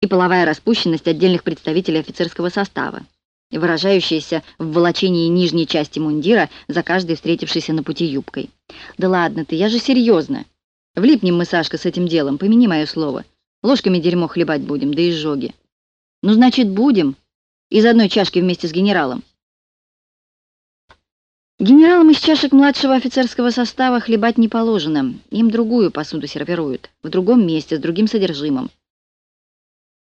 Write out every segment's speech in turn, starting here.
и половая распущенность отдельных представителей офицерского состава, выражающаяся в волочении нижней части мундира за каждой встретившейся на пути юбкой. «Да ладно ты, я же серьезно. Влипнем мы, Сашка, с этим делом, помяни мое слово. Ложками дерьмо хлебать будем, да изжоги». «Ну, значит, будем. Из одной чашки вместе с генералом». Генералам из чашек младшего офицерского состава хлебать не положено. Им другую посуду сервируют, в другом месте, с другим содержимым.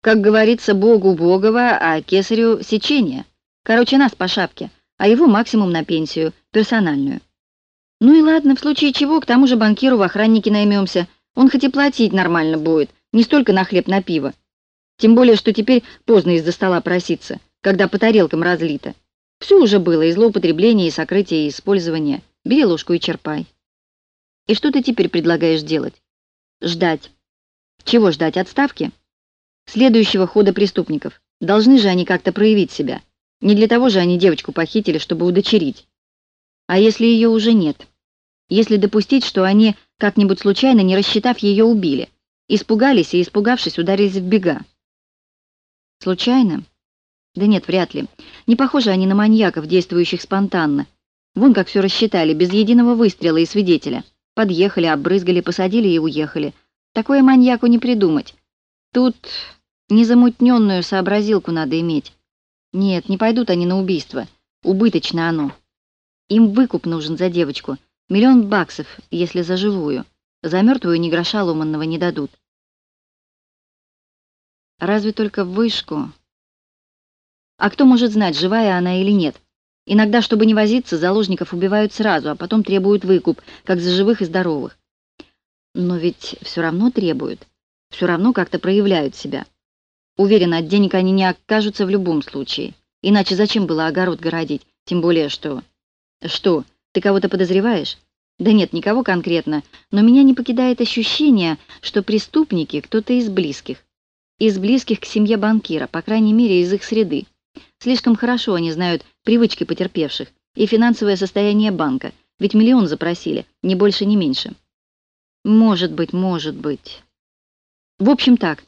Как говорится, Богу Богова, а кесарю сечение. Короче, нас по шапке, а его максимум на пенсию, персональную. Ну и ладно, в случае чего, к тому же банкиру в охраннике наймемся. Он хоть и платить нормально будет, не столько на хлеб, на пиво. Тем более, что теперь поздно из-за стола проситься, когда по тарелкам разлито. Все уже было, и злоупотребление, и сокрытие, и использование. Бери ложку и черпай. И что ты теперь предлагаешь делать? Ждать. Чего ждать? Отставки? Следующего хода преступников. Должны же они как-то проявить себя. Не для того же они девочку похитили, чтобы удочерить. А если ее уже нет? Если допустить, что они, как-нибудь случайно, не рассчитав, ее убили, испугались и, испугавшись, ударились в бега? Случайно? Да нет, вряд ли. Не похожи они на маньяков, действующих спонтанно. Вон как все рассчитали, без единого выстрела и свидетеля. Подъехали, обрызгали, посадили и уехали. Такое маньяку не придумать. Тут незамутненную сообразилку надо иметь. Нет, не пойдут они на убийство. Убыточно оно. Им выкуп нужен за девочку. Миллион баксов, если за живую. За мертвую ни гроша ломанного не дадут. Разве только вышку а кто может знать, живая она или нет? Иногда, чтобы не возиться, заложников убивают сразу, а потом требуют выкуп, как за живых и здоровых. Но ведь все равно требуют, все равно как-то проявляют себя. Уверена, от денег они не окажутся в любом случае. Иначе зачем было огород городить? Тем более, что... Что, ты кого-то подозреваешь? Да нет, никого конкретно, но меня не покидает ощущение, что преступники кто-то из близких. Из близких к семье банкира, по крайней мере, из их среды. Слишком хорошо они знают привычки потерпевших и финансовое состояние банка, ведь миллион запросили, ни больше, ни меньше. Может быть, может быть. В общем так,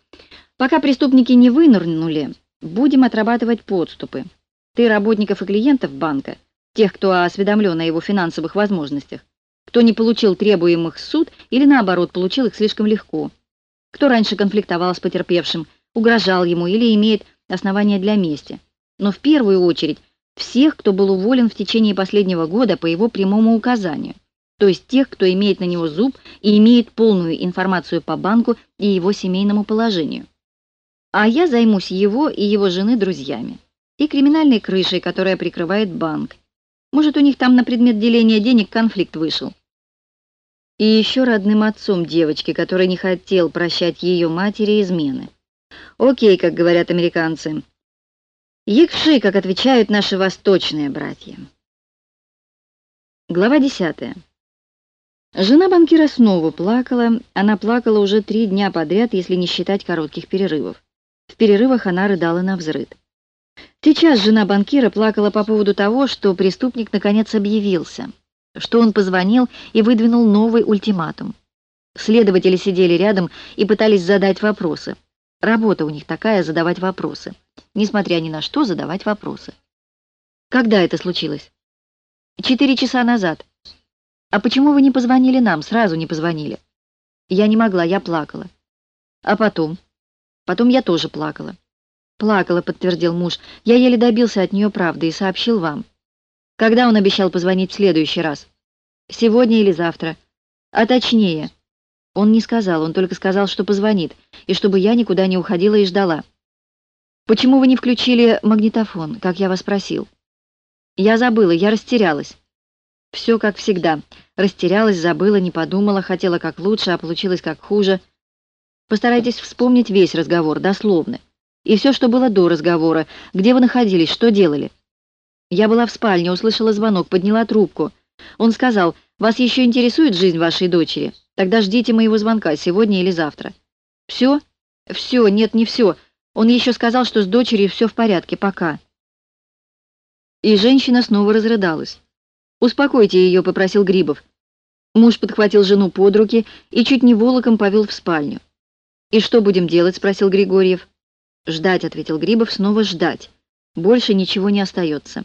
пока преступники не вынырнули, будем отрабатывать подступы. Ты работников и клиентов банка, тех, кто осведомлен о его финансовых возможностях, кто не получил требуемых суд или, наоборот, получил их слишком легко, кто раньше конфликтовал с потерпевшим, угрожал ему или имеет основания для мести, но в первую очередь всех, кто был уволен в течение последнего года по его прямому указанию, то есть тех, кто имеет на него зуб и имеет полную информацию по банку и его семейному положению. А я займусь его и его жены друзьями и криминальной крышей, которая прикрывает банк. Может, у них там на предмет деления денег конфликт вышел. И еще родным отцом девочки, который не хотел прощать ее матери измены. Окей, как говорят американцы, Якши, как отвечают наши восточные братья. Глава десятая. Жена банкира снова плакала. Она плакала уже три дня подряд, если не считать коротких перерывов. В перерывах она рыдала на взрыд. Сейчас жена банкира плакала по поводу того, что преступник наконец объявился, что он позвонил и выдвинул новый ультиматум. Следователи сидели рядом и пытались задать вопросы. Работа у них такая — задавать вопросы. Несмотря ни на что, задавать вопросы. Когда это случилось? Четыре часа назад. А почему вы не позвонили нам, сразу не позвонили? Я не могла, я плакала. А потом? Потом я тоже плакала. Плакала, подтвердил муж. Я еле добился от нее правды и сообщил вам. Когда он обещал позвонить в следующий раз? Сегодня или завтра? А точнее, он не сказал, он только сказал, что позвонит, и чтобы я никуда не уходила и ждала. «Почему вы не включили магнитофон, как я вас просил?» «Я забыла, я растерялась». «Все как всегда. Растерялась, забыла, не подумала, хотела как лучше, а получилось как хуже. Постарайтесь вспомнить весь разговор, дословно. И все, что было до разговора. Где вы находились, что делали?» Я была в спальне, услышала звонок, подняла трубку. Он сказал, «Вас еще интересует жизнь вашей дочери?» Тогда ждите моего звонка сегодня или завтра. Все? Все, нет, не все. Он еще сказал, что с дочерью все в порядке, пока. И женщина снова разрыдалась. «Успокойте ее», — попросил Грибов. Муж подхватил жену под руки и чуть не волоком повел в спальню. «И что будем делать?» — спросил Григорьев. «Ждать», — ответил Грибов, — «снова ждать. Больше ничего не остается».